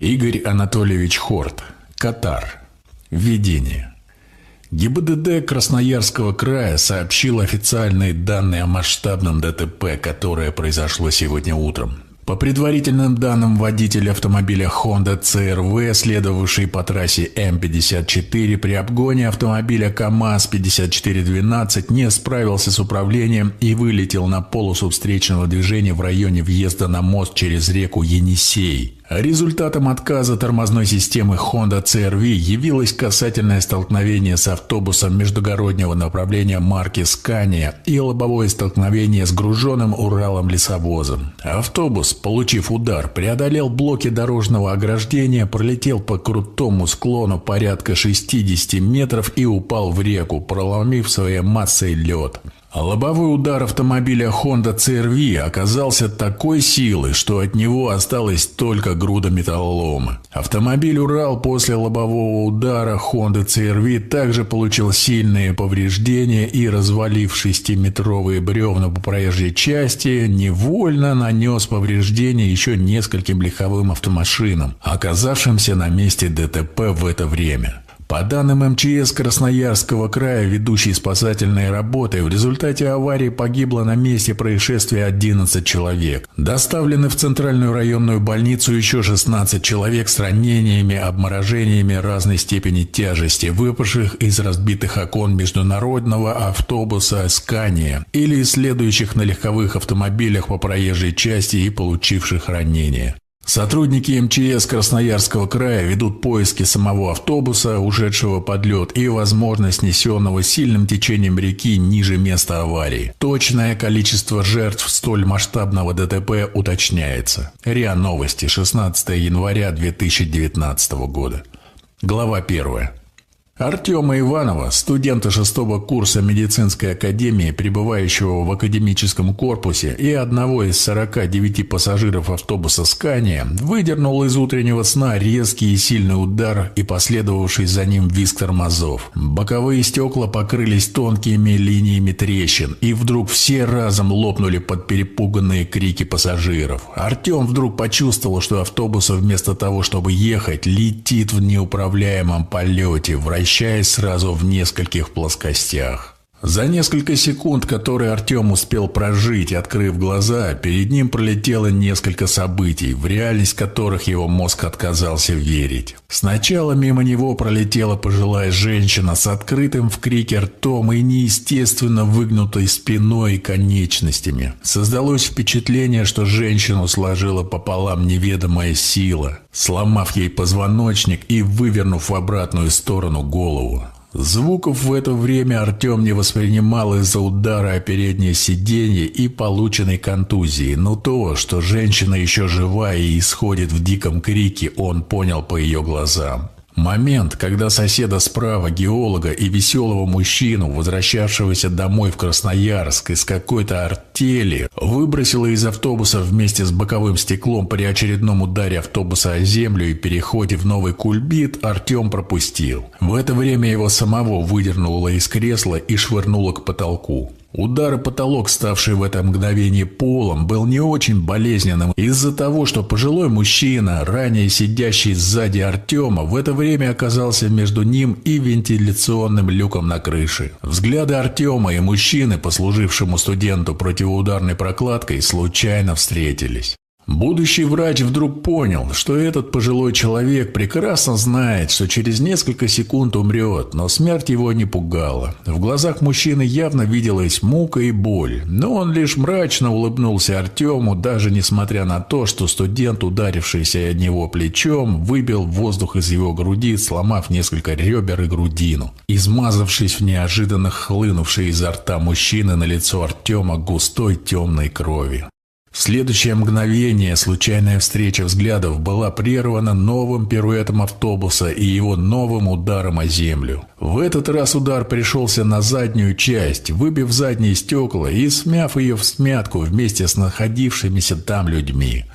Игорь Анатольевич Хорт. Катар. Введение. ГИБДД Красноярского края сообщил официальные данные о масштабном ДТП, которое произошло сегодня утром. По предварительным данным, водитель автомобиля Honda CRV, следовавший по трассе М54 при обгоне автомобиля КАМАЗ-5412, не справился с управлением и вылетел на полосу встречного движения в районе въезда на мост через реку Енисей. Результатом отказа тормозной системы Honda CR-V явилось касательное столкновение с автобусом междугороднего направления марки Scania и лобовое столкновение с груженным Уралом-лесовозом. Автобус, получив удар, преодолел блоки дорожного ограждения, пролетел по крутому склону порядка 60 метров и упал в реку, проломив своей массой лед. А лобовой удар автомобиля Honda CR-V оказался такой силы, что от него осталась только груда металлолома. Автомобиль «Урал» после лобового удара Honda CR-V также получил сильные повреждения и, развалив шестиметровые бревна по проезжей части, невольно нанес повреждения еще нескольким легковым автомашинам, оказавшимся на месте ДТП в это время. По данным МЧС Красноярского края, ведущей спасательные работы, в результате аварии погибло на месте происшествия 11 человек. Доставлены в Центральную районную больницу еще 16 человек с ранениями, обморожениями разной степени тяжести, выпавших из разбитых окон международного автобуса «Скания» или следующих на легковых автомобилях по проезжей части и получивших ранения. Сотрудники МЧС Красноярского края ведут поиски самого автобуса, ушедшего под лед, и, возможно, снесенного сильным течением реки ниже места аварии. Точное количество жертв столь масштабного ДТП уточняется. РИА Новости, 16 января 2019 года. Глава 1. Артема Иванова, студента шестого курса медицинской академии, пребывающего в академическом корпусе, и одного из 49 пассажиров автобуса «Скания», выдернул из утреннего сна резкий и сильный удар и последовавший за ним визг тормозов. Боковые стекла покрылись тонкими линиями трещин, и вдруг все разом лопнули под перепуганные крики пассажиров. Артем вдруг почувствовал, что автобус вместо того, чтобы ехать, летит в неуправляемом полете, вращаясь вращаясь сразу в нескольких плоскостях. За несколько секунд, которые Артем успел прожить, открыв глаза, перед ним пролетело несколько событий, в реальность которых его мозг отказался верить. Сначала мимо него пролетела пожилая женщина с открытым в крике ртом и неестественно выгнутой спиной и конечностями. Создалось впечатление, что женщину сложила пополам неведомая сила, сломав ей позвоночник и вывернув в обратную сторону голову. Звуков в это время Артем не воспринимал из-за удара о переднее сиденье и полученной контузии, но то, что женщина еще жива и исходит в диком крике, он понял по ее глазам. Момент, когда соседа справа, геолога и веселого мужчину, возвращавшегося домой в Красноярск из какой-то артели, выбросило из автобуса вместе с боковым стеклом при очередном ударе автобуса о землю и переходе в новый кульбит, Артем пропустил. В это время его самого выдернуло из кресла и швырнуло к потолку. Удар о потолок, ставший в это мгновение полом, был не очень болезненным из-за того, что пожилой мужчина, ранее сидящий сзади Артема, в это время оказался между ним и вентиляционным люком на крыше. Взгляды Артема и мужчины, послужившему студенту противоударной прокладкой, случайно встретились. Будущий врач вдруг понял, что этот пожилой человек прекрасно знает, что через несколько секунд умрет, но смерть его не пугала. В глазах мужчины явно виделась мука и боль, но он лишь мрачно улыбнулся Артему, даже несмотря на то, что студент, ударившийся от него плечом, выбил воздух из его груди, сломав несколько ребер и грудину. Измазавшись в неожиданно хлынувшей изо рта мужчины на лицо Артема густой темной крови. В следующее мгновение случайная встреча взглядов была прервана новым пируэтом автобуса и его новым ударом о землю. В этот раз удар пришелся на заднюю часть, выбив задние стекла и смяв ее в смятку вместе с находившимися там людьми.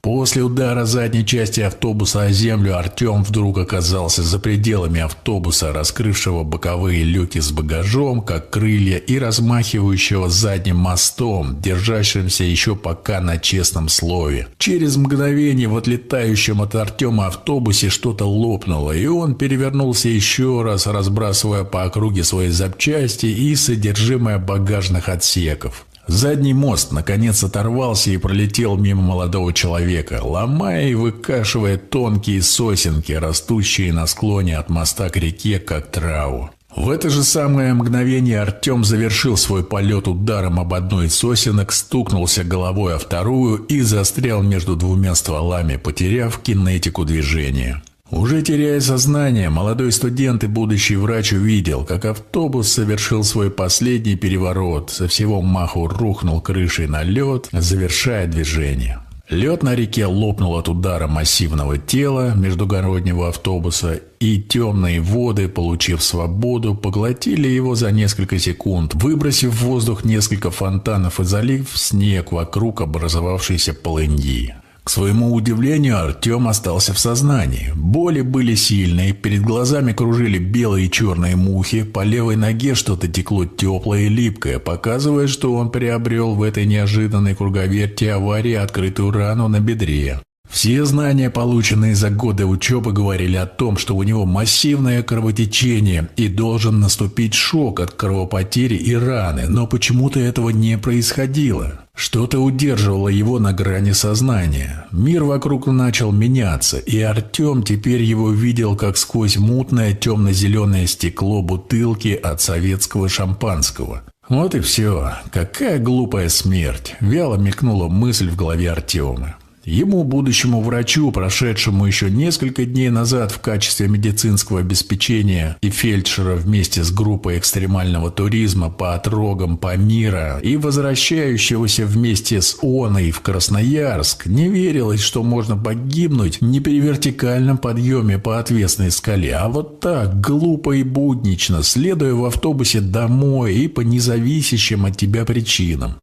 После удара задней части автобуса о землю Артем вдруг оказался за пределами автобуса, раскрывшего боковые люки с багажом, как крылья, и размахивающего задним мостом, держащимся еще пока на честном слове. Через мгновение в отлетающем от Артема автобусе что-то лопнуло, и он перевернулся еще раз, разбрасывая по округе свои запчасти и содержимое багажных отсеков. Задний мост наконец оторвался и пролетел мимо молодого человека, ломая и выкашивая тонкие сосенки, растущие на склоне от моста к реке, как траву. В это же самое мгновение Артем завершил свой полет ударом об одной из сосенок, стукнулся головой о вторую и застрял между двумя стволами, потеряв кинетику движения. Уже теряя сознание, молодой студент и будущий врач увидел, как автобус совершил свой последний переворот, со всего маху рухнул крышей на лед, завершая движение. Лед на реке лопнул от удара массивного тела междугороднего автобуса, и темные воды, получив свободу, поглотили его за несколько секунд, выбросив в воздух несколько фонтанов и залив снег вокруг образовавшейся полыньи. К своему удивлению, Артем остался в сознании. Боли были сильные, перед глазами кружили белые и черные мухи, по левой ноге что-то текло теплое и липкое, показывая, что он приобрел в этой неожиданной круговерти аварии открытую рану на бедре. Все знания, полученные за годы учебы, говорили о том, что у него массивное кровотечение и должен наступить шок от кровопотери и раны, но почему-то этого не происходило. Что-то удерживало его на грани сознания. Мир вокруг начал меняться, и Артем теперь его видел как сквозь мутное темно-зеленое стекло бутылки от советского шампанского. Вот и все. Какая глупая смерть. Вяло мелькнула мысль в голове Артема. Ему, будущему врачу, прошедшему еще несколько дней назад в качестве медицинского обеспечения и фельдшера вместе с группой экстремального туризма по отрогам Памира и возвращающегося вместе с Оной в Красноярск, не верилось, что можно погибнуть не при вертикальном подъеме по отвесной скале, а вот так, глупо и буднично, следуя в автобусе домой и по независящим от тебя причинам.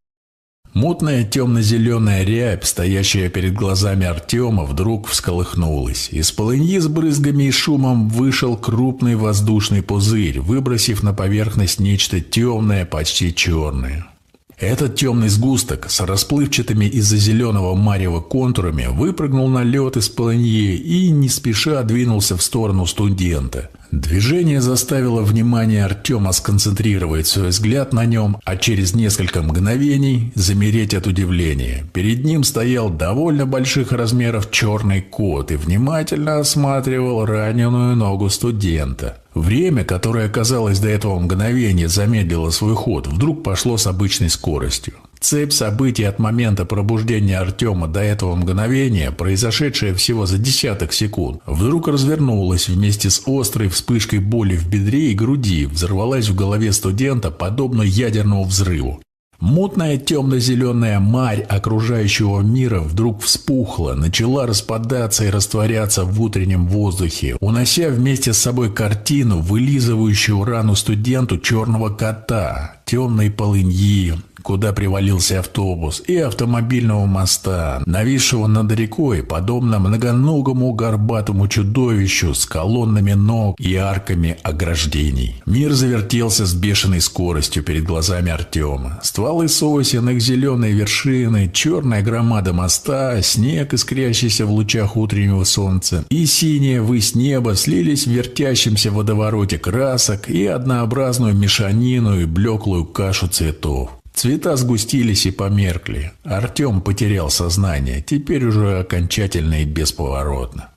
Мутная темно-зеленая рябь, стоящая перед глазами Артема, вдруг всколыхнулась. Из полыньи с брызгами и шумом вышел крупный воздушный пузырь, выбросив на поверхность нечто темное, почти черное. Этот темный сгусток с расплывчатыми из-за зеленого марева контурами выпрыгнул на лед из полыньи и не спеша двинулся в сторону студента. Движение заставило внимание Артема сконцентрировать свой взгляд на нем, а через несколько мгновений замереть от удивления. Перед ним стоял довольно больших размеров черный кот и внимательно осматривал раненую ногу студента. Время, которое, казалось, до этого мгновения замедлило свой ход, вдруг пошло с обычной скоростью. Цепь событий от момента пробуждения Артема до этого мгновения, произошедшая всего за десяток секунд, вдруг развернулась вместе с острой вспышкой боли в бедре и груди, взорвалась в голове студента подобно ядерному взрыву. Мутная темно-зеленая марь окружающего мира вдруг вспухла, начала распадаться и растворяться в утреннем воздухе, унося вместе с собой картину, вылизывающую рану студенту черного кота, темной полыньи, куда привалился автобус, и автомобильного моста, нависшего над рекой, подобно многоногому горбатому чудовищу с колоннами ног и арками ограждений. Мир завертелся с бешеной скоростью перед глазами Артема. Стволы сосен, их зеленые вершины, черная громада моста, снег, искрящийся в лучах утреннего солнца, и синее высь неба слились в вертящемся водовороте красок и однообразную мешанину и блеклую кашу цветов. Цвета сгустились и померкли. Артем потерял сознание, теперь уже окончательно и бесповоротно.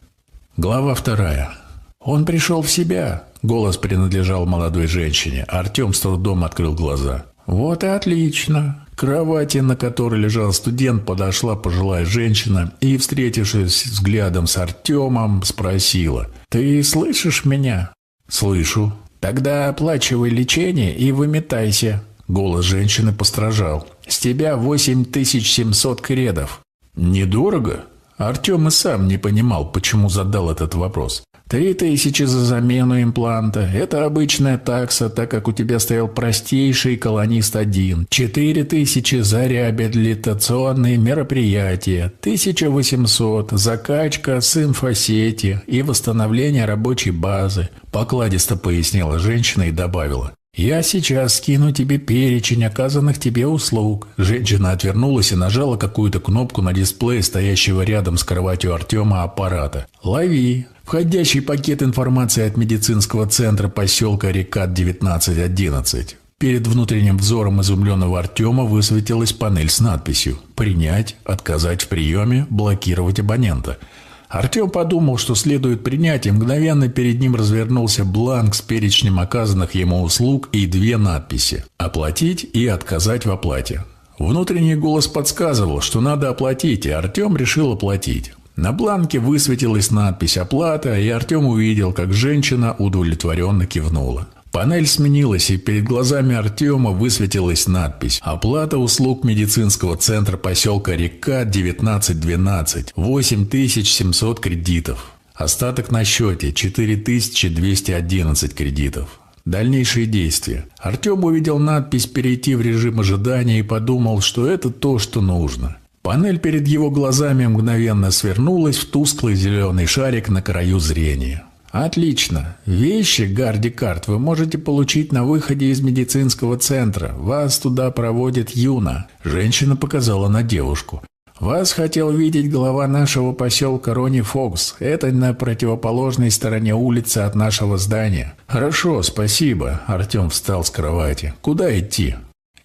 Глава вторая. Он пришел в себя. Голос принадлежал молодой женщине. Артем с трудом открыл глаза. Вот и отлично. К кровати, на которой лежал студент, подошла пожилая женщина и, встретившись взглядом с Артемом, спросила. «Ты слышишь меня?» «Слышу». «Тогда оплачивай лечение и выметайся. Голос женщины постражал. «С тебя 8700 кредов». «Недорого?» Артем и сам не понимал, почему задал этот вопрос. Три тысячи за замену импланта. Это обычная такса, так как у тебя стоял простейший колонист-1. Четыре тысячи за реабилитационные мероприятия. 1800 закачка с инфосети и восстановление рабочей базы. Покладисто пояснила женщина и добавила. «Я сейчас скину тебе перечень оказанных тебе услуг». Женщина отвернулась и нажала какую-то кнопку на дисплее, стоящего рядом с кроватью Артема аппарата. «Лови. Входящий пакет информации от медицинского центра поселка Рекат 1911. Перед внутренним взором изумленного Артема высветилась панель с надписью «Принять», «Отказать в приеме», «Блокировать абонента». Артем подумал, что следует принять, и мгновенно перед ним развернулся бланк с перечнем оказанных ему услуг и две надписи «Оплатить» и «Отказать в оплате». Внутренний голос подсказывал, что надо оплатить, и Артем решил оплатить. На бланке высветилась надпись «Оплата», и Артем увидел, как женщина удовлетворенно кивнула. Панель сменилась, и перед глазами Артема высветилась надпись «Оплата услуг медицинского центра поселка Река 1912. 8700 кредитов». Остаток на счете – 4211 кредитов. Дальнейшие действия. Артем увидел надпись «Перейти в режим ожидания» и подумал, что это то, что нужно. Панель перед его глазами мгновенно свернулась в тусклый зеленый шарик на краю зрения. Отлично. Вещи Гарди Карт вы можете получить на выходе из медицинского центра. Вас туда проводит Юна. Женщина показала на девушку. Вас хотел видеть глава нашего поселка Рони Фокс. Это на противоположной стороне улицы от нашего здания. Хорошо, спасибо. Артем встал с кровати. Куда идти?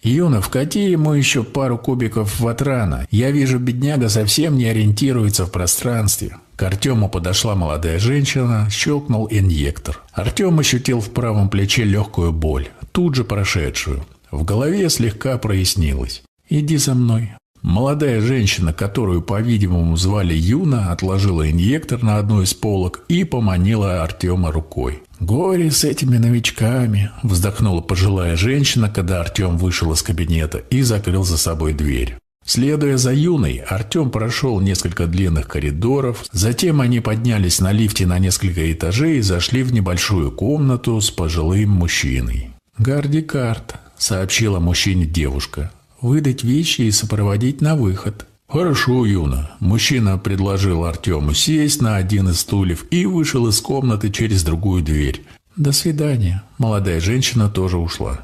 «Юна, вкати ему еще пару кубиков ватрана. Я вижу, бедняга совсем не ориентируется в пространстве». К Артему подошла молодая женщина, щелкнул инъектор. Артем ощутил в правом плече легкую боль, тут же прошедшую. В голове слегка прояснилось. «Иди за мной». Молодая женщина, которую, по-видимому, звали Юна, отложила инъектор на одну из полок и поманила Артема рукой. «Горе с этими новичками!» – вздохнула пожилая женщина, когда Артем вышел из кабинета и закрыл за собой дверь. Следуя за Юной, Артем прошел несколько длинных коридоров, затем они поднялись на лифте на несколько этажей и зашли в небольшую комнату с пожилым мужчиной. «Гарди карт», – сообщила мужчине девушка. «Выдать вещи и сопроводить на выход». «Хорошо, Юна». Мужчина предложил Артему сесть на один из стульев и вышел из комнаты через другую дверь. «До свидания». Молодая женщина тоже ушла.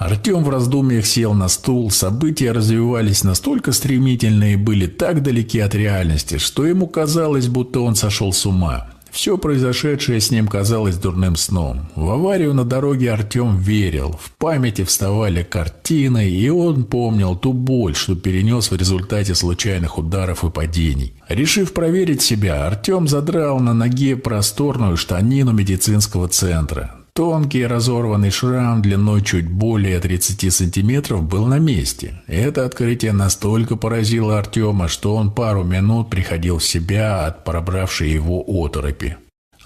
Артем в раздумьях сел на стул, события развивались настолько стремительно и были так далеки от реальности, что ему казалось, будто он сошел с ума. Все произошедшее с ним казалось дурным сном. В аварию на дороге Артем верил. В памяти вставали картины, и он помнил ту боль, что перенес в результате случайных ударов и падений. Решив проверить себя, Артем задрал на ноге просторную штанину медицинского центра. Тонкий разорванный шрам длиной чуть более 30 сантиметров был на месте. Это открытие настолько поразило Артема, что он пару минут приходил в себя от пробравшей его оторопи.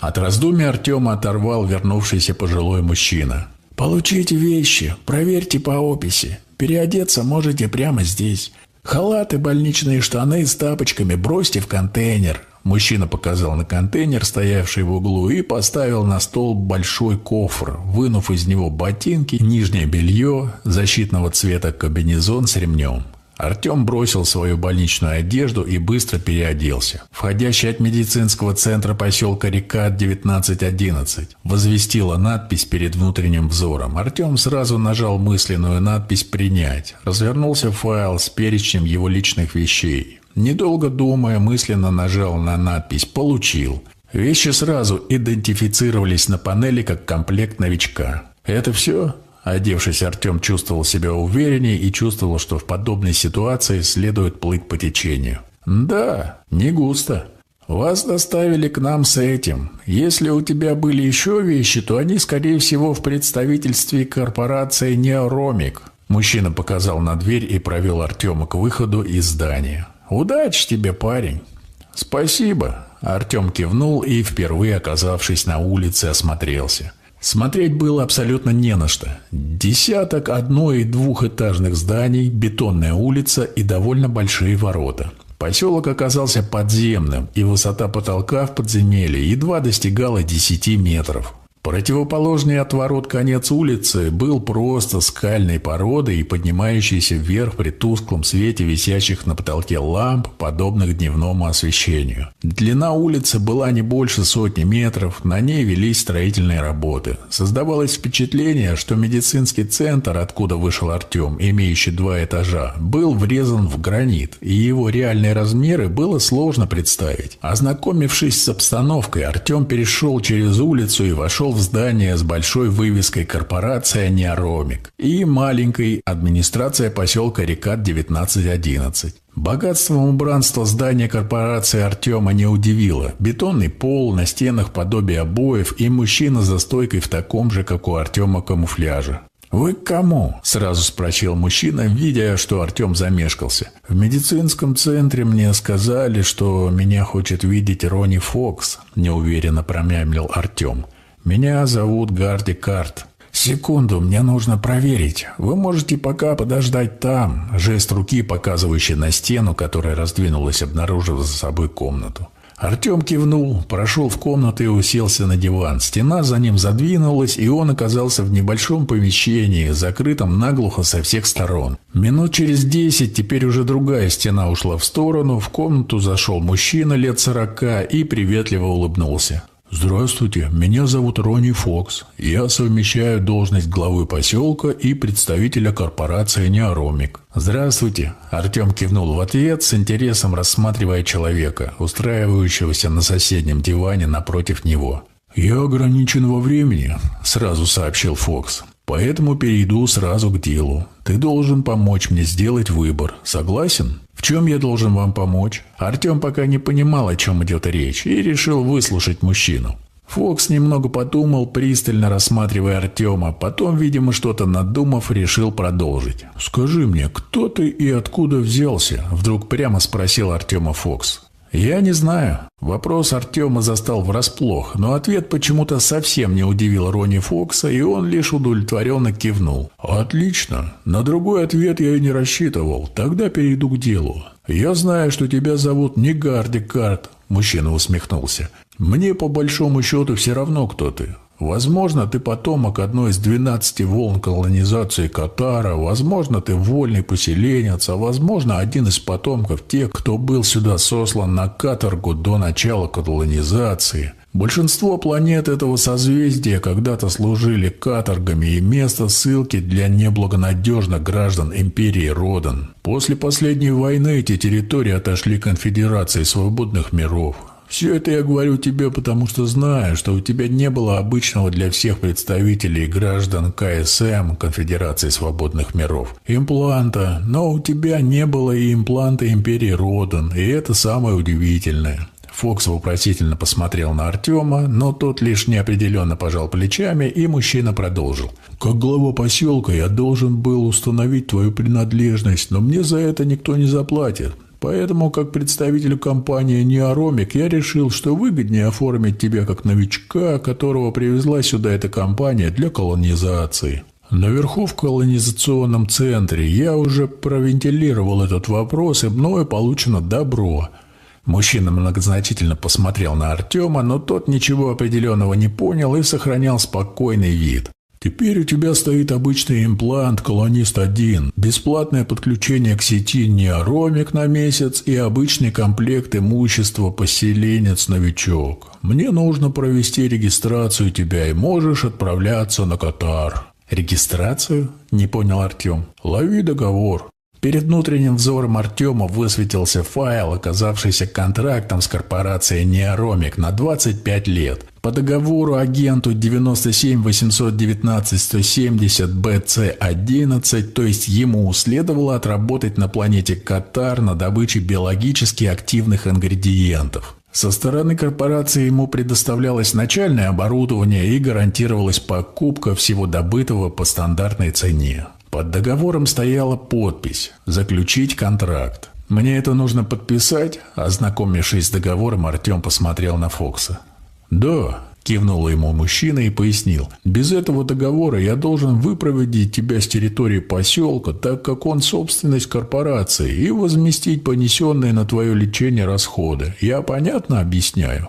От раздумий Артема оторвал вернувшийся пожилой мужчина. «Получите вещи, проверьте по описи. Переодеться можете прямо здесь. Халаты, больничные штаны с тапочками бросьте в контейнер. Мужчина показал на контейнер, стоявший в углу, и поставил на стол большой кофр, вынув из него ботинки, нижнее белье, защитного цвета комбинезон с ремнем. Артем бросил свою больничную одежду и быстро переоделся. Входящий от медицинского центра поселка Река 1911 возвестила надпись перед внутренним взором. Артем сразу нажал мысленную надпись «Принять». Развернулся файл с перечнем его личных вещей. Недолго думая, мысленно нажал на надпись «Получил». Вещи сразу идентифицировались на панели как комплект новичка. «Это все?» Одевшись, Артем чувствовал себя увереннее и чувствовал, что в подобной ситуации следует плыть по течению. «Да, не густо. Вас доставили к нам с этим. Если у тебя были еще вещи, то они, скорее всего, в представительстве корпорации «Неоромик». Мужчина показал на дверь и провел Артема к выходу из здания. «Удачи тебе, парень!» «Спасибо!» Артем кивнул и, впервые оказавшись на улице, осмотрелся. Смотреть было абсолютно не на что. Десяток одно- и двухэтажных зданий, бетонная улица и довольно большие ворота. Поселок оказался подземным, и высота потолка в подземелье едва достигала 10 метров. Противоположный от ворот конец улицы был просто скальной породой и поднимающейся вверх при тусклом свете висящих на потолке ламп, подобных дневному освещению. Длина улицы была не больше сотни метров, на ней велись строительные работы. Создавалось впечатление, что медицинский центр, откуда вышел Артем, имеющий два этажа, был врезан в гранит, и его реальные размеры было сложно представить. Ознакомившись с обстановкой, Артем перешел через улицу и вошел в здание с большой вывеской «Корпорация Неоромик» и маленькой «Администрация поселка Рекат 1911». Богатством убранства здания корпорации Артема не удивило. Бетонный пол, на стенах подобие обоев и мужчина за стойкой в таком же, как у Артема, камуфляже. «Вы к кому?» – сразу спросил мужчина, видя, что Артем замешкался. «В медицинском центре мне сказали, что меня хочет видеть Ронни Фокс», – неуверенно промямлил Артем. «Меня зовут Гарди Карт». «Секунду, мне нужно проверить. Вы можете пока подождать там». Жест руки, показывающий на стену, которая раздвинулась, обнаружив за собой комнату. Артем кивнул, прошел в комнату и уселся на диван. Стена за ним задвинулась, и он оказался в небольшом помещении, закрытом наглухо со всех сторон. Минут через десять теперь уже другая стена ушла в сторону, в комнату зашел мужчина лет сорока и приветливо улыбнулся. «Здравствуйте, меня зовут Ронни Фокс. Я совмещаю должность главы поселка и представителя корпорации «Неоромик». «Здравствуйте», – Артем кивнул в ответ, с интересом рассматривая человека, устраивающегося на соседнем диване напротив него. «Я ограничен во времени», – сразу сообщил Фокс. «Поэтому перейду сразу к делу. Ты должен помочь мне сделать выбор. Согласен?» «В чем я должен вам помочь?» Артем пока не понимал, о чем идет речь, и решил выслушать мужчину. Фокс немного подумал, пристально рассматривая Артема, потом, видимо, что-то надумав, решил продолжить. «Скажи мне, кто ты и откуда взялся?» – вдруг прямо спросил Артема Фокс. «Я не знаю». Вопрос Артема застал врасплох, но ответ почему-то совсем не удивил Ронни Фокса, и он лишь удовлетворенно кивнул. «Отлично. На другой ответ я и не рассчитывал. Тогда перейду к делу. Я знаю, что тебя зовут не Гарди Карт», – мужчина усмехнулся. «Мне по большому счету все равно, кто ты. Возможно, ты потомок одной из 12 волн колонизации Катара, возможно, ты вольный поселенец, а возможно, один из потомков тех, кто был сюда сослан на каторгу до начала колонизации. Большинство планет этого созвездия когда-то служили каторгами и место ссылки для неблагонадежных граждан империи Родан. После последней войны эти территории отошли конфедерации свободных миров. Все это я говорю тебе, потому что знаю, что у тебя не было обычного для всех представителей граждан КСМ, Конфедерации Свободных Миров, импланта, но у тебя не было и импланта Империи Родан, и это самое удивительное. Фокс вопросительно посмотрел на Артема, но тот лишь неопределенно пожал плечами, и мужчина продолжил. «Как глава поселка я должен был установить твою принадлежность, но мне за это никто не заплатит. Поэтому, как представитель компании «Неоромик», я решил, что выгоднее оформить тебя как новичка, которого привезла сюда эта компания для колонизации. Наверху в колонизационном центре я уже провентилировал этот вопрос, и мною получено добро. Мужчина многозначительно посмотрел на Артема, но тот ничего определенного не понял и сохранял спокойный вид. Теперь у тебя стоит обычный имплант «Колонист-1», бесплатное подключение к сети «Неоромик» на месяц и обычный комплект имущества «Поселенец-новичок». Мне нужно провести регистрацию тебя, и можешь отправляться на Катар. «Регистрацию?» – не понял Артем. «Лови договор. Перед внутренним взором Артема высветился файл, оказавшийся контрактом с корпорацией «Неоромик» на 25 лет. По договору агенту 97 819 170 BC11, то есть ему следовало отработать на планете Катар на добыче биологически активных ингредиентов. Со стороны корпорации ему предоставлялось начальное оборудование и гарантировалась покупка всего добытого по стандартной цене. Под договором стояла подпись «Заключить контракт». «Мне это нужно подписать?» Ознакомившись с договором, Артем посмотрел на Фокса. «Да», – Кивнул ему мужчина и пояснил. «Без этого договора я должен выпроводить тебя с территории поселка, так как он собственность корпорации, и возместить понесенные на твое лечение расходы. Я понятно объясняю?»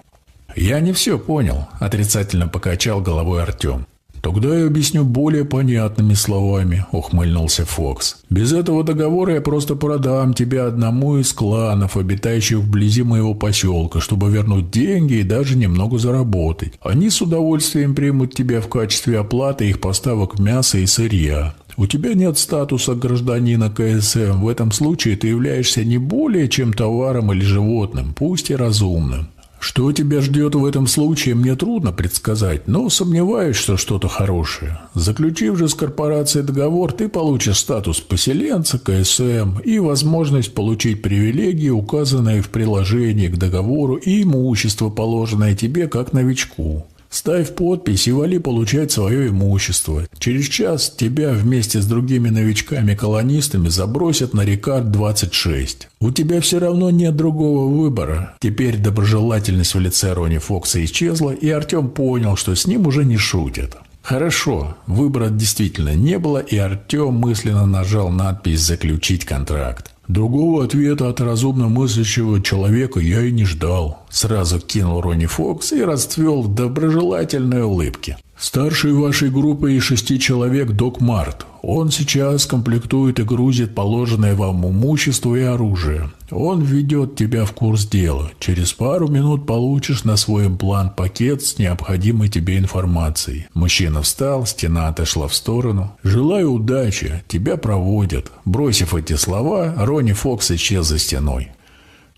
«Я не все понял», – отрицательно покачал головой Артем. «Тогда я объясню более понятными словами», — ухмыльнулся Фокс. «Без этого договора я просто продам тебя одному из кланов, обитающих вблизи моего поселка, чтобы вернуть деньги и даже немного заработать. Они с удовольствием примут тебя в качестве оплаты их поставок мяса и сырья. У тебя нет статуса гражданина КСМ. В этом случае ты являешься не более чем товаром или животным, пусть и разумным. Что тебя ждет в этом случае, мне трудно предсказать, но сомневаюсь, что что-то хорошее. Заключив же с корпорацией договор, ты получишь статус поселенца, КСМ и возможность получить привилегии, указанные в приложении к договору, и имущество, положенное тебе как новичку. Ставь подпись и вали получать свое имущество. Через час тебя вместе с другими новичками-колонистами забросят на Рикард-26. У тебя все равно нет другого выбора. Теперь доброжелательность в лице Рони Фокса исчезла, и Артем понял, что с ним уже не шутят. Хорошо, выбора действительно не было, и Артем мысленно нажал надпись «Заключить контракт». Другого ответа от разумно мыслящего человека я и не ждал. Сразу кинул Ронни Фокс и расцвел в доброжелательной улыбке. Старший вашей группы из шести человек Док Март. Он сейчас комплектует и грузит положенное вам имущество и оружие. Он введет тебя в курс дела. Через пару минут получишь на свой имплант пакет с необходимой тебе информацией. Мужчина встал, стена отошла в сторону. «Желаю удачи. Тебя проводят». Бросив эти слова, Ронни Фокс исчез за стеной.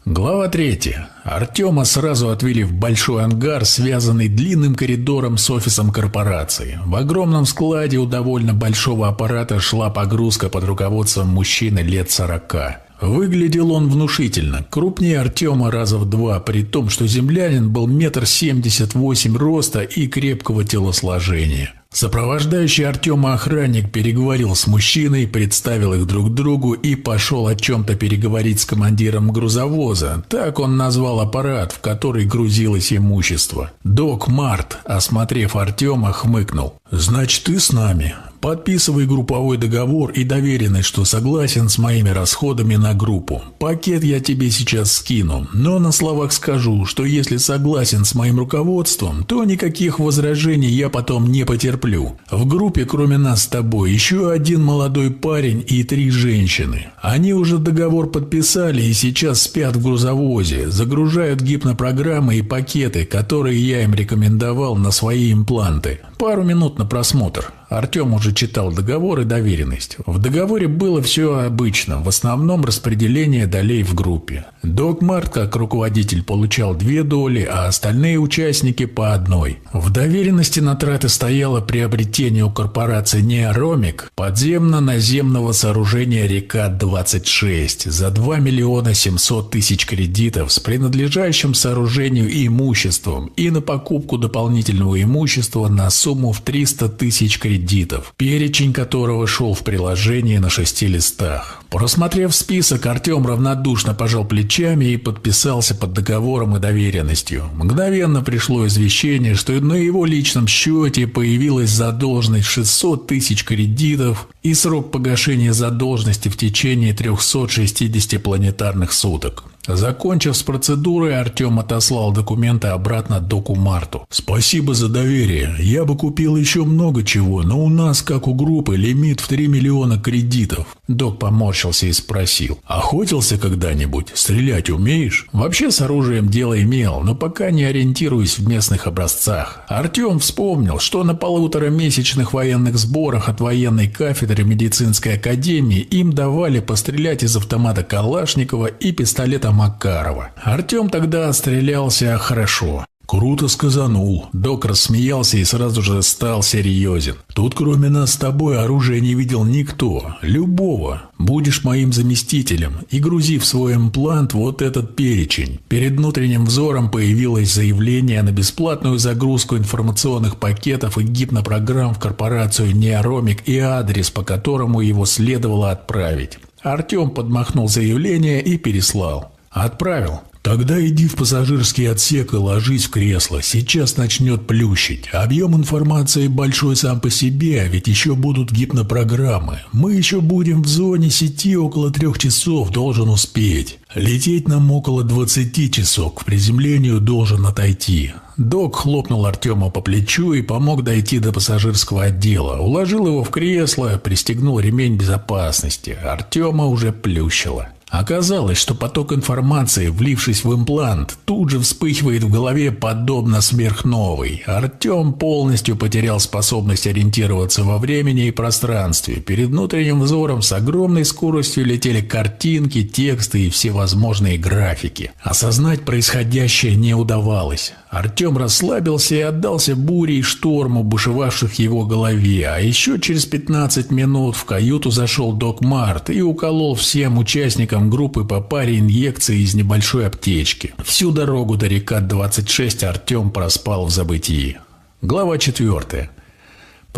Глава третья. Артема сразу отвели в большой ангар, связанный длинным коридором с офисом корпорации. В огромном складе у довольно большого аппарата шла погрузка под руководством мужчины лет сорока. Выглядел он внушительно, крупнее Артема раза в два, при том, что землянин был метр семьдесят восемь роста и крепкого телосложения. Сопровождающий Артема охранник переговорил с мужчиной, представил их друг другу и пошел о чем-то переговорить с командиром грузовоза. Так он назвал аппарат, в который грузилось имущество. Док Март, осмотрев Артема, хмыкнул. «Значит, ты с нами? Подписывай групповой договор и доверенность, что согласен с моими расходами на группу. Пакет я тебе сейчас скину, но на словах скажу, что если согласен с моим руководством, то никаких возражений я потом не потерплю. В группе, кроме нас с тобой, еще один молодой парень и три женщины. Они уже договор подписали и сейчас спят в грузовозе, загружают гипнопрограммы и пакеты, которые я им рекомендовал на свои импланты. Пару на просмотр. Артем уже читал договор и доверенность. В договоре было все обычно, в основном распределение долей в группе. Док Март, как руководитель, получал две доли, а остальные участники по одной. В доверенности на траты стояло приобретение у корпорации Неоромик подземно-наземного сооружения Река-26 за 2 миллиона 700 тысяч кредитов с принадлежащим сооружению и имуществом и на покупку дополнительного имущества на сумму в 300 тысяч кредитов кредитов, перечень которого шел в приложении на шести листах. Просмотрев список, Артем равнодушно пожал плечами и подписался под договором и доверенностью. Мгновенно пришло извещение, что на его личном счете появилась задолженность 600 тысяч кредитов и срок погашения задолженности в течение 360 планетарных суток. Закончив с процедурой, Артем отослал документы обратно доку Марту. «Спасибо за доверие. Я бы купил еще много чего, но у нас, как у группы, лимит в 3 миллиона кредитов». Док поморщился и спросил. «Охотился когда-нибудь? Стрелять умеешь?» «Вообще с оружием дело имел, но пока не ориентируюсь в местных образцах». Артем вспомнил, что на полуторамесячных военных сборах от военной кафедры медицинской академии им давали пострелять из автомата Калашникова и пистолета Макарова. Артем тогда отстрелялся хорошо. «Круто сказанул». Док рассмеялся и сразу же стал серьезен. «Тут кроме нас с тобой оружия не видел никто. Любого. Будешь моим заместителем. И грузи в свой имплант вот этот перечень». Перед внутренним взором появилось заявление на бесплатную загрузку информационных пакетов и гипнопрограмм в корпорацию Неоромик и адрес, по которому его следовало отправить. Артем подмахнул заявление и переслал. Отправил. Тогда иди в пассажирский отсек и ложись в кресло. Сейчас начнет плющить. Объем информации большой сам по себе, а ведь еще будут гипнопрограммы. Мы еще будем в зоне сети около трех часов, должен успеть. Лететь нам около 20 часов, к приземлению должен отойти. Док хлопнул Артема по плечу и помог дойти до пассажирского отдела. Уложил его в кресло, пристегнул ремень безопасности. Артема уже плющило. Оказалось, что поток информации, влившись в имплант, тут же вспыхивает в голове подобно сверхновой. Артем полностью потерял способность ориентироваться во времени и пространстве. Перед внутренним взором с огромной скоростью летели картинки, тексты и всевозможные графики. Осознать происходящее не удавалось. Артем расслабился и отдался буре и шторму, бушевавших в его голове. А еще через 15 минут в каюту зашел док Март и уколол всем участникам группы по паре инъекций из небольшой аптечки. Всю дорогу до река 26 Артем проспал в забытии. Глава 4.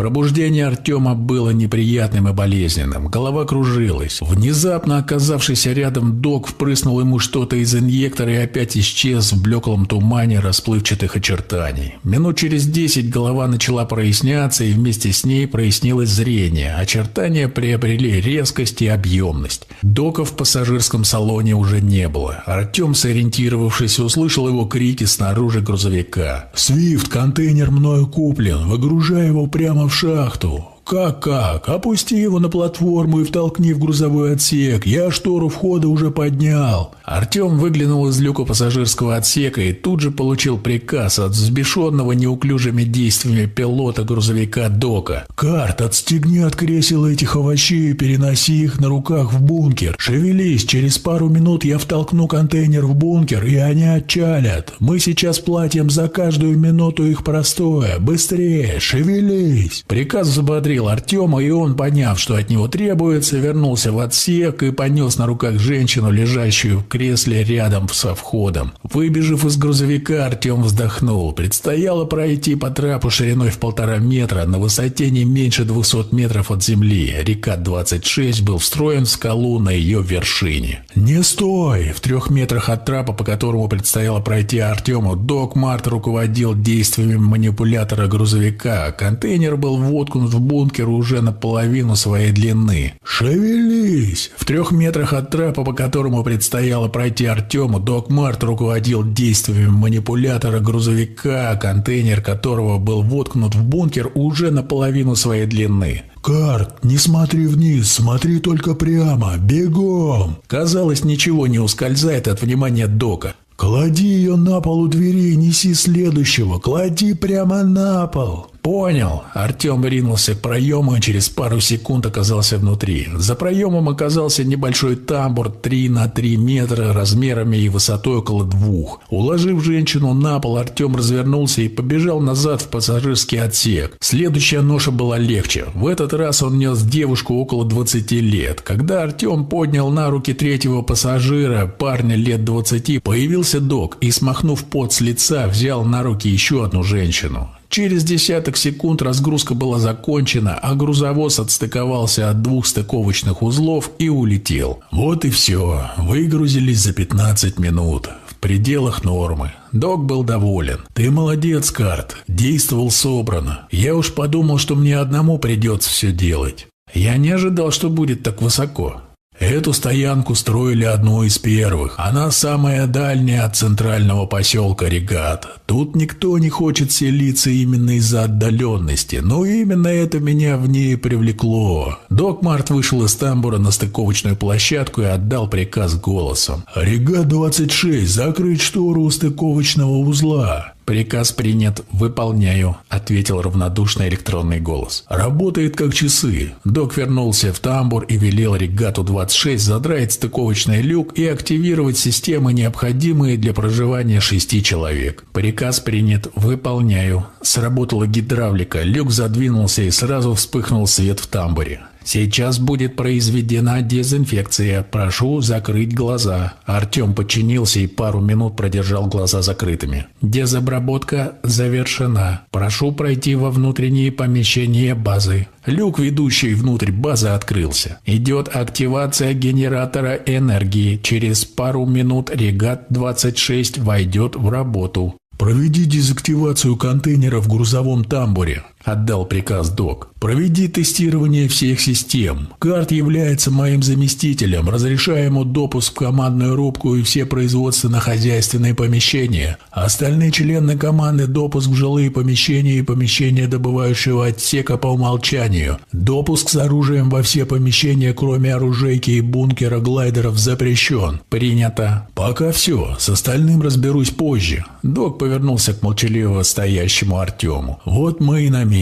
Пробуждение Артема было неприятным и болезненным. Голова кружилась. Внезапно оказавшийся рядом док впрыснул ему что-то из инъектора и опять исчез в блеклом тумане расплывчатых очертаний. Минут через десять голова начала проясняться, и вместе с ней прояснилось зрение. Очертания приобрели резкость и объемность. Дока в пассажирском салоне уже не было. Артем, сориентировавшись, услышал его крики снаружи грузовика. «Свифт, контейнер мною куплен. Выгружай его прямо в шахту. «Как-как? Опусти его на платформу и втолкни в грузовой отсек. Я штору входа уже поднял». Артем выглянул из люка пассажирского отсека и тут же получил приказ от взбешенного неуклюжими действиями пилота грузовика Дока. «Карт, отстегни от кресел этих овощей и переноси их на руках в бункер. Шевелись, через пару минут я втолкну контейнер в бункер, и они отчалят. Мы сейчас платим за каждую минуту их простоя. Быстрее, шевелись!» Приказ взбодрил остановил Артема, и он, поняв, что от него требуется, вернулся в отсек и понес на руках женщину, лежащую в кресле рядом со входом. Выбежав из грузовика, Артем вздохнул. Предстояло пройти по трапу шириной в полтора метра на высоте не меньше 200 метров от земли. Река 26 был встроен в скалу на ее вершине. «Не стой!» В трех метрах от трапа, по которому предстояло пройти Артему, док Март руководил действиями манипулятора грузовика. Контейнер был воткнут в бункер бункер уже наполовину своей длины. «Шевелись!» В трех метрах от трапа, по которому предстояло пройти Артему, Док Март руководил действиями манипулятора грузовика, контейнер которого был воткнут в бункер уже наполовину своей длины. «Карт, не смотри вниз, смотри только прямо, бегом!» Казалось, ничего не ускользает от внимания Дока. «Клади ее на пол у двери неси следующего. Клади прямо на пол!» «Понял». Артем ринулся к проему и через пару секунд оказался внутри. За проемом оказался небольшой тамбур 3 на 3 метра размерами и высотой около двух. Уложив женщину на пол, Артем развернулся и побежал назад в пассажирский отсек. Следующая ноша была легче. В этот раз он нес девушку около 20 лет. Когда Артем поднял на руки третьего пассажира, парня лет 20, появился док и, смахнув пот с лица, взял на руки еще одну женщину. Через десяток секунд разгрузка была закончена, а грузовоз отстыковался от двух стыковочных узлов и улетел. Вот и все. Выгрузились за 15 минут. В пределах нормы. Док был доволен. «Ты молодец, Карт. Действовал собрано. Я уж подумал, что мне одному придется все делать. Я не ожидал, что будет так высоко. Эту стоянку строили одну из первых. Она самая дальняя от центрального поселка Регат. Тут никто не хочет селиться именно из-за отдаленности, но именно это меня в ней привлекло. Док Март вышел из тамбура на стыковочную площадку и отдал приказ голосом. «Регат-26, закрыть штору у стыковочного узла». «Приказ принят. Выполняю», — ответил равнодушный электронный голос. «Работает как часы». Док вернулся в тамбур и велел регату-26 задраить стыковочный люк и активировать системы, необходимые для проживания шести человек. Приказ принят. Выполняю. Сработала гидравлика. Люк задвинулся и сразу вспыхнул свет в тамбуре. Сейчас будет произведена дезинфекция. Прошу закрыть глаза. Артем подчинился и пару минут продержал глаза закрытыми. Дезобработка завершена. Прошу пройти во внутренние помещения базы. Люк, ведущий внутрь базы, открылся. Идет активация генератора энергии. Через пару минут Регат-26 войдет в работу. «Проведи дезактивацию контейнера в грузовом тамбуре», – отдал приказ док. «Проведи тестирование всех систем. Карт является моим заместителем. Разрешаю ему допуск в командную рубку и все производственно-хозяйственные помещения. Остальные члены команды – допуск в жилые помещения и помещения добывающего отсека по умолчанию. Допуск с оружием во все помещения, кроме оружейки и бункера глайдеров, запрещен. Принято. Пока все. С остальным разберусь позже». Док повернулся к молчаливо стоящему Артему. «Вот мы и на месте.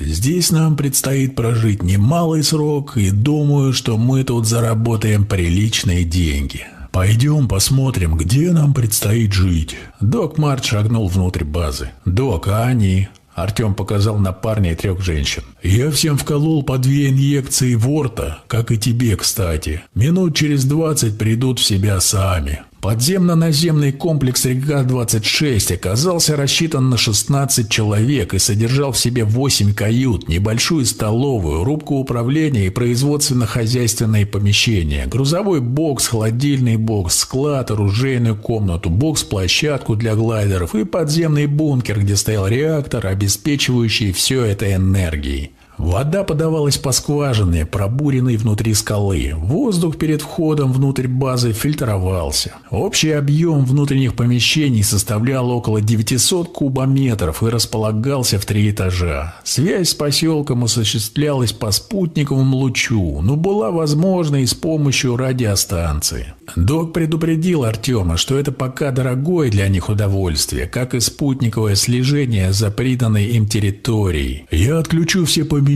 Здесь нам предстоит прожить немалый срок, и думаю, что мы тут заработаем приличные деньги. Пойдем посмотрим, где нам предстоит жить». Док Март шагнул внутрь базы. «Док, а они?» Артем показал на парня и трех женщин. «Я всем вколол по две инъекции ворта, как и тебе, кстати. Минут через двадцать придут в себя сами. Подземно-наземный комплекс «Река-26» оказался рассчитан на 16 человек и содержал в себе 8 кают, небольшую столовую, рубку управления и производственно-хозяйственные помещения, грузовой бокс, холодильный бокс, склад, оружейную комнату, бокс-площадку для глайдеров и подземный бункер, где стоял реактор, обеспечивающий все это энергией. Вода подавалась по скважине, пробуренной внутри скалы. Воздух перед входом внутрь базы фильтровался. Общий объем внутренних помещений составлял около 900 кубометров и располагался в три этажа. Связь с поселком осуществлялась по спутниковому лучу, но была возможна и с помощью радиостанции. Док предупредил Артема, что это пока дорогое для них удовольствие, как и спутниковое слежение за приданной им территорией. «Я отключу все помещения,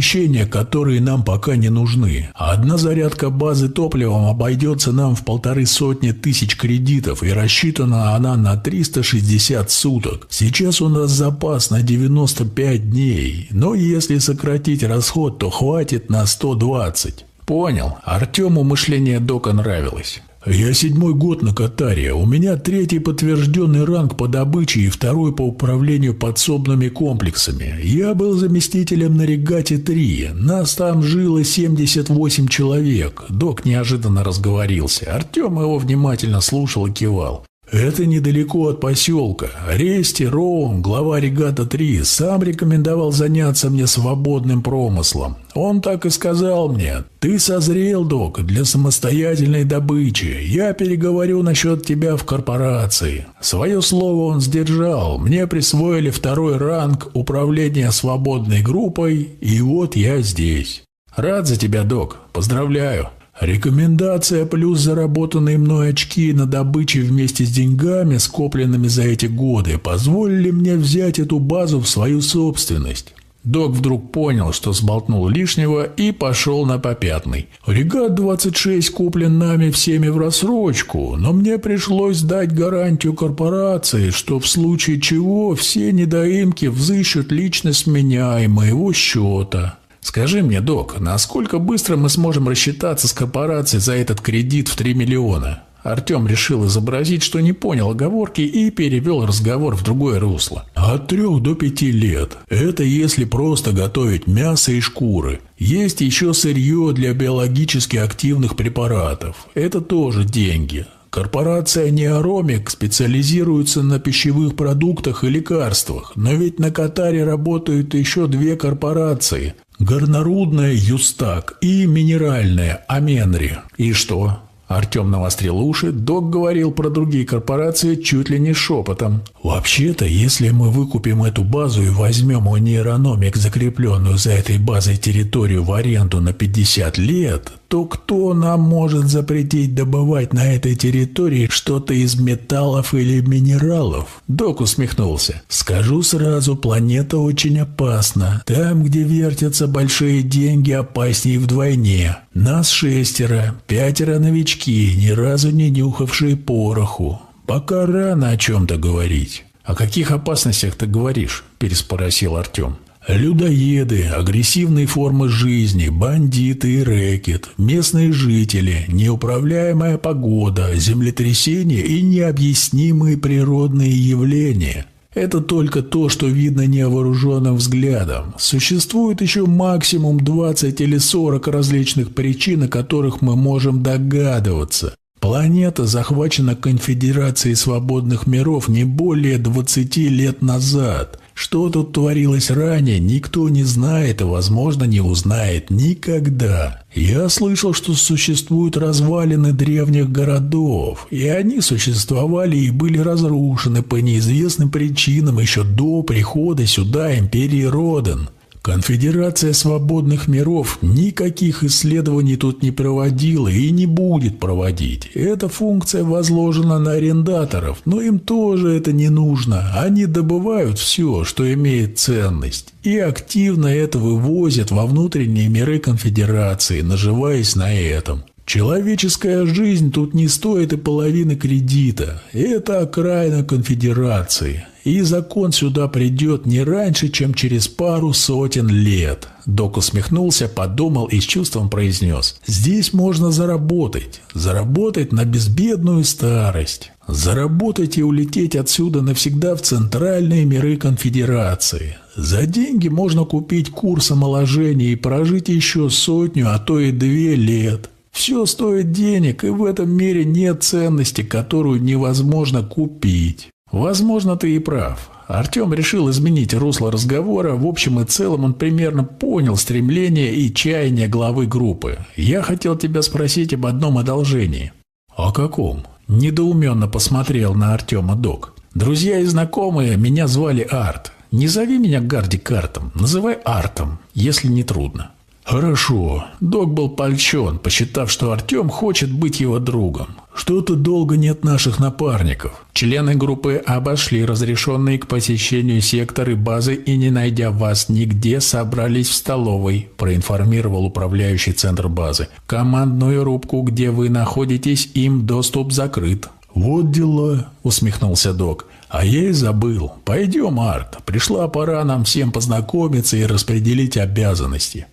которые нам пока не нужны. Одна зарядка базы топливом обойдется нам в полторы сотни тысяч кредитов, и рассчитана она на 360 суток. Сейчас у нас запас на 95 дней, но если сократить расход, то хватит на 120». Понял. Артему мышление Дока нравилось. «Я седьмой год на Катаре. У меня третий подтвержденный ранг по добыче и второй по управлению подсобными комплексами. Я был заместителем на Регате-3. Нас там жило 78 человек». Док неожиданно разговорился. Артем его внимательно слушал и кивал. Это недалеко от поселка. Рести Роун, глава регата-3, сам рекомендовал заняться мне свободным промыслом. Он так и сказал мне, ты созрел, док, для самостоятельной добычи. Я переговорю насчет тебя в корпорации. Свое слово он сдержал. Мне присвоили второй ранг управления свободной группой, и вот я здесь. Рад за тебя, док. Поздравляю. Рекомендация плюс заработанные мной очки на добыче вместе с деньгами, скопленными за эти годы, позволили мне взять эту базу в свою собственность. Док вдруг понял, что сболтнул лишнего и пошел на попятный. «Регат-26 куплен нами всеми в рассрочку, но мне пришлось дать гарантию корпорации, что в случае чего все недоимки взыщут лично с меня и моего счета». Скажи мне, док, насколько быстро мы сможем рассчитаться с корпорацией за этот кредит в 3 миллиона? Артем решил изобразить, что не понял оговорки и перевел разговор в другое русло. От трех до пяти лет. Это если просто готовить мясо и шкуры. Есть еще сырье для биологически активных препаратов. Это тоже деньги. Корпорация Неоромик специализируется на пищевых продуктах и лекарствах, но ведь на Катаре работают еще две корпорации Горнорудная Юстак и минеральная Аменри. И что? Артем навострил уши, док говорил про другие корпорации чуть ли не шепотом. «Вообще-то, если мы выкупим эту базу и возьмем у нейрономик закрепленную за этой базой территорию в аренду на 50 лет, то кто нам может запретить добывать на этой территории что-то из металлов или минералов? Док усмехнулся. Скажу сразу, планета очень опасна. Там, где вертятся большие деньги, опаснее вдвойне. Нас шестеро, пятеро новички, ни разу не нюхавшие пороху. Пока рано о чем-то говорить. «О каких опасностях ты говоришь?» – переспросил Артем. Людоеды, агрессивные формы жизни, бандиты и рэкет, местные жители, неуправляемая погода, землетрясения и необъяснимые природные явления – это только то, что видно невооруженным взглядом. Существует еще максимум 20 или 40 различных причин, о которых мы можем догадываться. Планета захвачена Конфедерацией свободных миров не более 20 лет назад. Что тут творилось ранее, никто не знает и, возможно, не узнает никогда. Я слышал, что существуют развалины древних городов, и они существовали и были разрушены по неизвестным причинам еще до прихода сюда империи Роден. Конфедерация свободных миров никаких исследований тут не проводила и не будет проводить. Эта функция возложена на арендаторов, но им тоже это не нужно. Они добывают все, что имеет ценность, и активно это вывозят во внутренние миры Конфедерации, наживаясь на этом. Человеческая жизнь тут не стоит и половины кредита. Это окраина конфедерации и закон сюда придет не раньше, чем через пару сотен лет». Док усмехнулся, подумал и с чувством произнес. «Здесь можно заработать. Заработать на безбедную старость. Заработать и улететь отсюда навсегда в центральные миры конфедерации. За деньги можно купить курс омоложения и прожить еще сотню, а то и две лет». Все стоит денег, и в этом мире нет ценности, которую невозможно купить. Возможно, ты и прав. Артем решил изменить русло разговора. В общем и целом он примерно понял стремление и чаяние главы группы. Я хотел тебя спросить об одном одолжении. О каком? Недоуменно посмотрел на Артема док. Друзья и знакомые меня звали Арт. Не зови меня Гарди Картом, называй Артом, если не трудно. Хорошо. Док был польщен, посчитав, что Артем хочет быть его другом. Что-то долго нет наших напарников. Члены группы обошли разрешенные к посещению секторы базы и, не найдя вас нигде, собрались в столовой, проинформировал управляющий центр базы. Командную рубку, где вы находитесь, им доступ закрыт. «Вот дела», — усмехнулся док. «А я и забыл. Пойдем, Арт. Пришла пора нам всем познакомиться и распределить обязанности».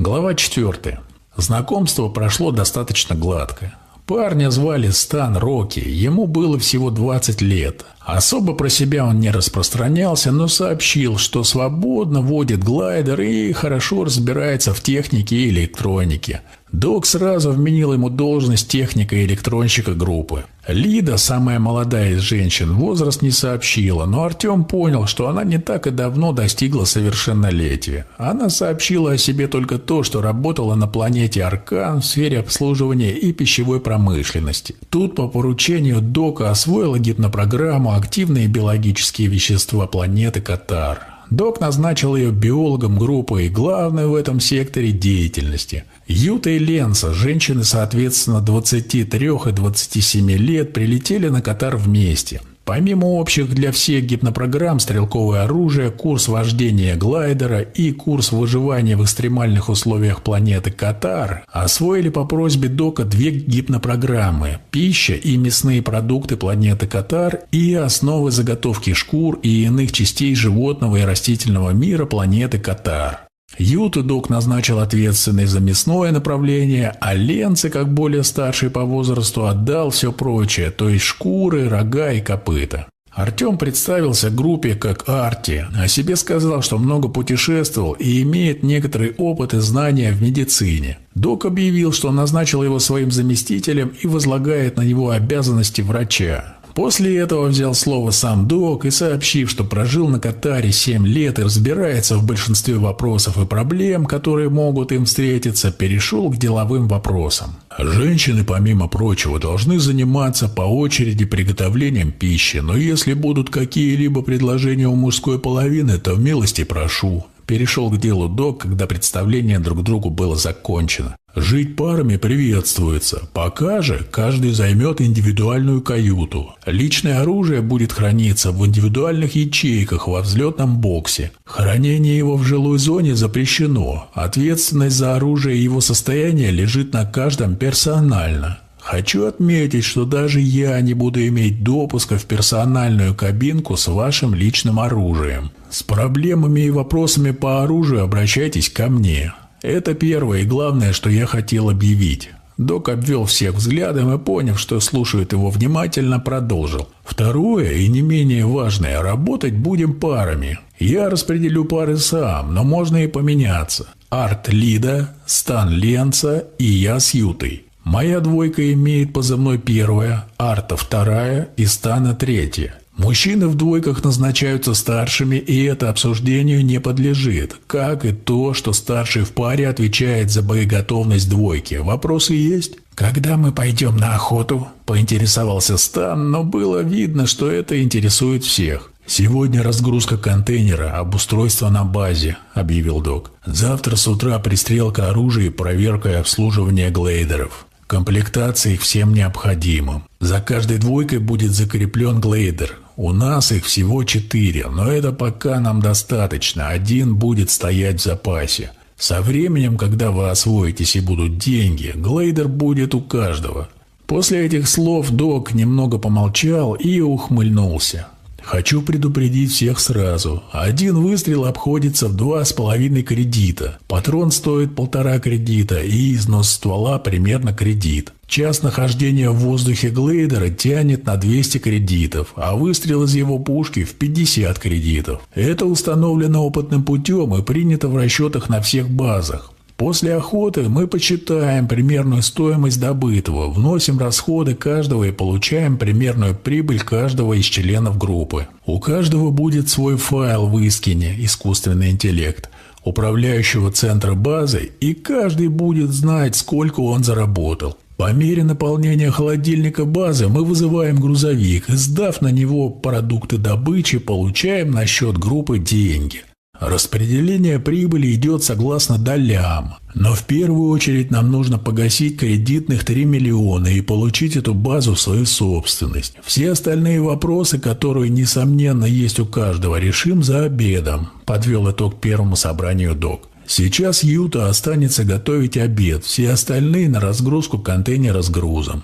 Глава 4. Знакомство прошло достаточно гладко. Парня звали Стан Рокки, ему было всего 20 лет. Особо про себя он не распространялся, но сообщил, что свободно водит глайдер и хорошо разбирается в технике и электронике. Док сразу вменил ему должность техника и электронщика группы. Лида, самая молодая из женщин, возраст не сообщила, но Артем понял, что она не так и давно достигла совершеннолетия. Она сообщила о себе только то, что работала на планете Аркан в сфере обслуживания и пищевой промышленности. Тут по поручению Дока освоила гипнопрограмму «Активные биологические вещества планеты Катар». Док назначил ее биологом группы и главной в этом секторе деятельности. Юта и Ленса, женщины соответственно 23 и 27 лет, прилетели на Катар вместе. Помимо общих для всех гипнопрограмм стрелковое оружие, курс вождения глайдера и курс выживания в экстремальных условиях планеты Катар, освоили по просьбе Дока две гипнопрограммы – пища и мясные продукты планеты Катар и основы заготовки шкур и иных частей животного и растительного мира планеты Катар. Юту Док назначил ответственной за мясное направление, а Ленце, как более старший по возрасту, отдал все прочее, то есть шкуры, рога и копыта. Артем представился группе как Арти, о себе сказал, что много путешествовал и имеет некоторый опыт и знания в медицине. Док объявил, что назначил его своим заместителем и возлагает на него обязанности врача. После этого взял слово сам Док и, сообщив, что прожил на Катаре 7 лет и разбирается в большинстве вопросов и проблем, которые могут им встретиться, перешел к деловым вопросам. Женщины, помимо прочего, должны заниматься по очереди приготовлением пищи, но если будут какие-либо предложения у мужской половины, то в милости прошу. Перешел к делу Док, когда представление друг другу было закончено. Жить парами приветствуется. Пока же каждый займет индивидуальную каюту. Личное оружие будет храниться в индивидуальных ячейках во взлетном боксе. Хранение его в жилой зоне запрещено. Ответственность за оружие и его состояние лежит на каждом персонально. Хочу отметить, что даже я не буду иметь допуска в персональную кабинку с вашим личным оружием. С проблемами и вопросами по оружию обращайтесь ко мне. Это первое и главное, что я хотел объявить. Док обвел всех взглядом и, поняв, что слушают его внимательно, продолжил. Второе и не менее важное – работать будем парами. Я распределю пары сам, но можно и поменяться. Арт Лида, Стан Ленца и я с Ютой. Моя двойка имеет позывной первая, Арта вторая и Стана третья. Мужчины в двойках назначаются старшими, и это обсуждению не подлежит, как и то, что старший в паре отвечает за боеготовность двойки. Вопросы есть? «Когда мы пойдем на охоту?» – поинтересовался Стан, но было видно, что это интересует всех. «Сегодня разгрузка контейнера, обустройство на базе», – объявил док. «Завтра с утра пристрелка оружия и проверка и обслуживание глейдеров. Комплектация их всем необходимым. За каждой двойкой будет закреплен глейдер. У нас их всего четыре, но это пока нам достаточно. Один будет стоять в запасе. Со временем, когда вы освоитесь и будут деньги, глейдер будет у каждого. После этих слов док немного помолчал и ухмыльнулся. Хочу предупредить всех сразу. Один выстрел обходится в два с половиной кредита. Патрон стоит полтора кредита и износ ствола примерно кредит. Час нахождения в воздухе глейдера тянет на 200 кредитов, а выстрел из его пушки в 50 кредитов. Это установлено опытным путем и принято в расчетах на всех базах. После охоты мы почитаем примерную стоимость добытого, вносим расходы каждого и получаем примерную прибыль каждого из членов группы. У каждого будет свой файл в Искине «Искусственный интеллект», управляющего центра базы, и каждый будет знать, сколько он заработал. По мере наполнения холодильника базы мы вызываем грузовик и, сдав на него продукты добычи, получаем на счет группы деньги. Распределение прибыли идет согласно долям, но в первую очередь нам нужно погасить кредитных 3 миллиона и получить эту базу в свою собственность. Все остальные вопросы, которые, несомненно, есть у каждого, решим за обедом, подвел итог первому собранию ДОК. Сейчас Юта останется готовить обед, все остальные на разгрузку контейнера с грузом.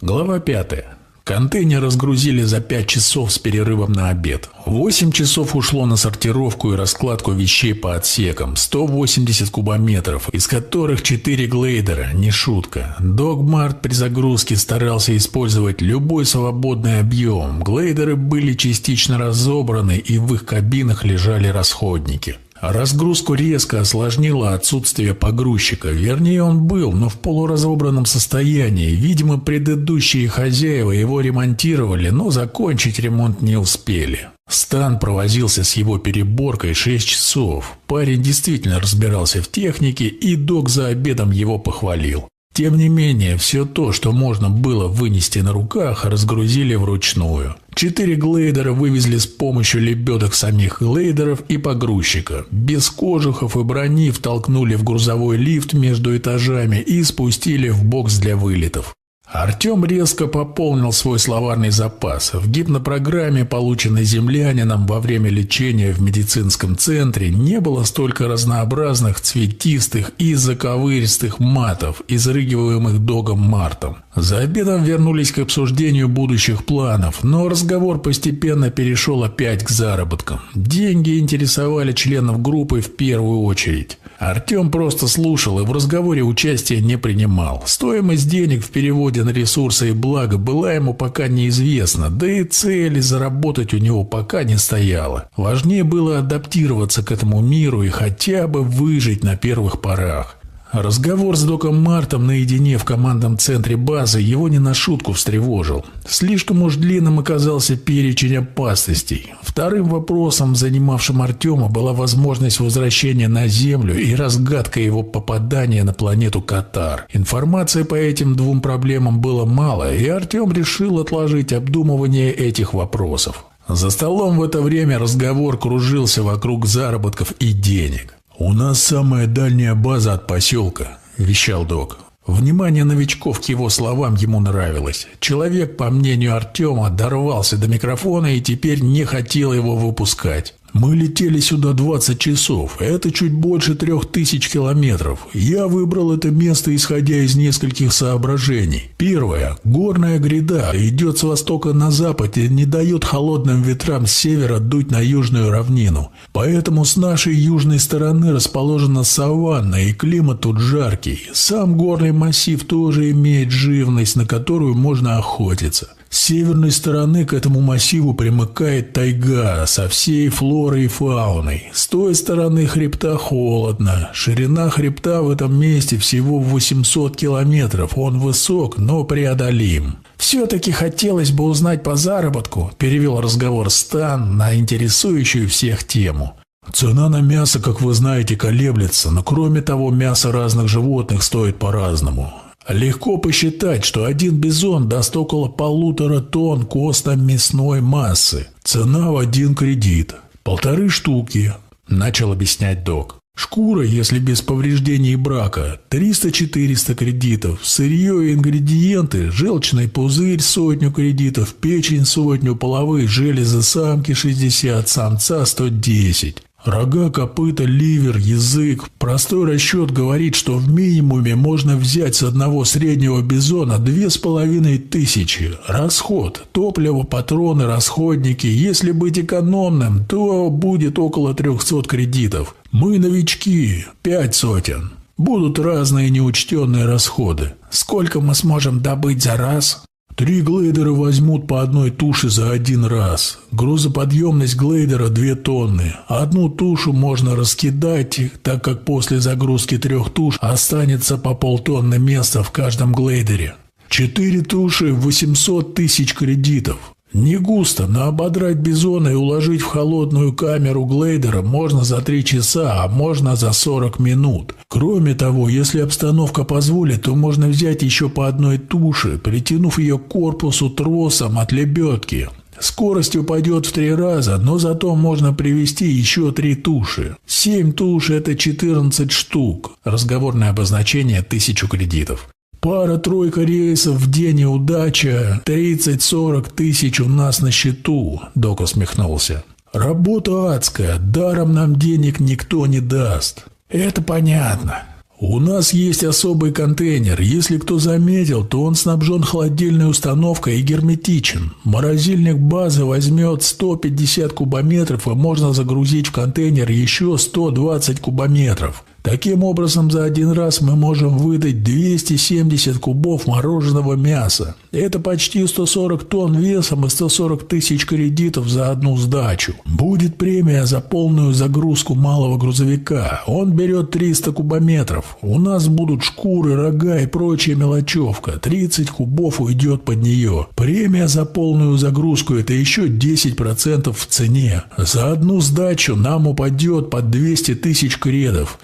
Глава пятая. Контейнер разгрузили за 5 часов с перерывом на обед. 8 часов ушло на сортировку и раскладку вещей по отсекам. 180 кубометров, из которых 4 глейдера, не шутка. Догмарт при загрузке старался использовать любой свободный объем. Глейдеры были частично разобраны и в их кабинах лежали расходники. Разгрузку резко осложнило отсутствие погрузчика. Вернее, он был, но в полуразобранном состоянии. Видимо, предыдущие хозяева его ремонтировали, но закончить ремонт не успели. Стан провозился с его переборкой 6 часов. Парень действительно разбирался в технике, и док за обедом его похвалил. Тем не менее, все то, что можно было вынести на руках, разгрузили вручную. Четыре глейдера вывезли с помощью лебедок самих глейдеров и погрузчика. Без кожухов и брони втолкнули в грузовой лифт между этажами и спустили в бокс для вылетов. Артем резко пополнил свой словарный запас. В гипнопрограмме, полученной землянином во время лечения в медицинском центре, не было столько разнообразных цветистых и заковыристых матов, изрыгиваемых догом Мартом. За обедом вернулись к обсуждению будущих планов, но разговор постепенно перешел опять к заработкам. Деньги интересовали членов группы в первую очередь. Артем просто слушал и в разговоре участия не принимал. Стоимость денег в переводе на ресурсы и благо была ему пока неизвестна, да и цели заработать у него пока не стояло. Важнее было адаптироваться к этому миру и хотя бы выжить на первых порах. Разговор с доком Мартом наедине в командном центре базы его не на шутку встревожил. Слишком уж длинным оказался перечень опасностей. Вторым вопросом, занимавшим Артема, была возможность возвращения на Землю и разгадка его попадания на планету Катар. Информации по этим двум проблемам было мало, и Артем решил отложить обдумывание этих вопросов. За столом в это время разговор кружился вокруг заработков и денег. «У нас самая дальняя база от поселка», – вещал док. Внимание новичков к его словам ему нравилось. Человек, по мнению Артема, дорвался до микрофона и теперь не хотел его выпускать. Мы летели сюда 20 часов. Это чуть больше трех тысяч километров. Я выбрал это место, исходя из нескольких соображений. Первое. Горная гряда идет с востока на запад и не дает холодным ветрам с севера дуть на южную равнину. Поэтому с нашей южной стороны расположена саванна, и климат тут жаркий. Сам горный массив тоже имеет живность, на которую можно охотиться. С северной стороны к этому массиву примыкает тайга со всей флорой и фауной. С той стороны хребта холодно. Ширина хребта в этом месте всего 800 километров. Он высок, но преодолим. «Все-таки хотелось бы узнать по заработку», – перевел разговор Стан на интересующую всех тему. Цена на мясо, как вы знаете, колеблется, но кроме того, мясо разных животных стоит по-разному. Легко посчитать, что один бизон даст около полутора тонн костно-мясной массы. Цена в один кредит. Полторы штуки, начал объяснять док. Шкура, если без повреждений брака, 300-400 кредитов, сырье и ингредиенты, желчный пузырь сотню кредитов, печень сотню, половые железы самки 60, самца 110. Рога, копыта, ливер, язык. Простой расчет говорит, что в минимуме можно взять с одного среднего бизона две с половиной тысячи. Расход. Топливо, патроны, расходники. Если быть экономным, то будет около 300 кредитов. Мы новички. Пять сотен. Будут разные неучтенные расходы. Сколько мы сможем добыть за раз? Три глейдера возьмут по одной туше за один раз. Грузоподъемность глейдера две тонны. Одну тушу можно раскидать, так как после загрузки трех туш останется по полтонны места в каждом глейдере. Четыре туши – 800 тысяч кредитов. Не густо, но ободрать бизона и уложить в холодную камеру глейдера можно за 3 часа, а можно за 40 минут. Кроме того, если обстановка позволит, то можно взять еще по одной туше, притянув ее к корпусу тросом от лебедки. Скорость упадет в три раза, но зато можно привезти еще три туши. Семь туш – это 14 штук. Разговорное обозначение – тысячу кредитов. Пара-тройка рейсов в день и удача. 30-40 тысяч у нас на счету, Док усмехнулся. Работа адская, даром нам денег никто не даст. Это понятно. У нас есть особый контейнер. Если кто заметил, то он снабжен холодильной установкой и герметичен. Морозильник базы возьмет 150 кубометров, и можно загрузить в контейнер еще 120 кубометров. Таким образом, за один раз мы можем выдать 270 кубов мороженого мяса. Это почти 140 тонн весом и 140 тысяч кредитов за одну сдачу. Будет премия за полную загрузку малого грузовика. Он берет 300 кубометров. У нас будут шкуры, рога и прочая мелочевка. 30 кубов уйдет под нее. Премия за полную загрузку – это еще 10% в цене. За одну сдачу нам упадет под 200 тысяч кредов.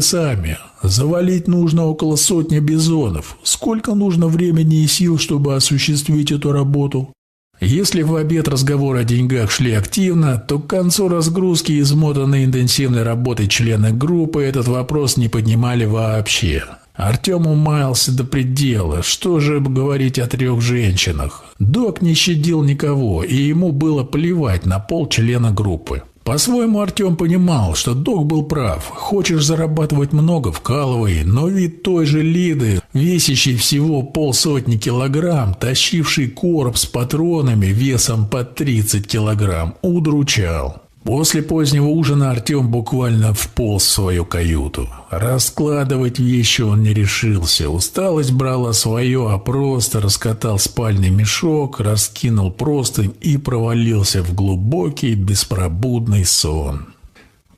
Сами. Завалить нужно около сотни бизонов. Сколько нужно времени и сил, чтобы осуществить эту работу? Если в обед разговоры о деньгах шли активно, то к концу разгрузки, измотанные интенсивной работой члены группы, этот вопрос не поднимали вообще. Артем умаялся до предела. Что же говорить о трех женщинах? Док не щадил никого, и ему было плевать на пол члена группы. По-своему Артем понимал, что док был прав. Хочешь зарабатывать много – вкалывай, но вид той же Лиды, весящей всего полсотни килограмм, тащивший короб с патронами весом по 30 килограмм, удручал. После позднего ужина Артем буквально вполз в свою каюту. Раскладывать вещи он не решился. Усталость брала свое, а просто раскатал спальный мешок, раскинул простынь и провалился в глубокий беспробудный сон.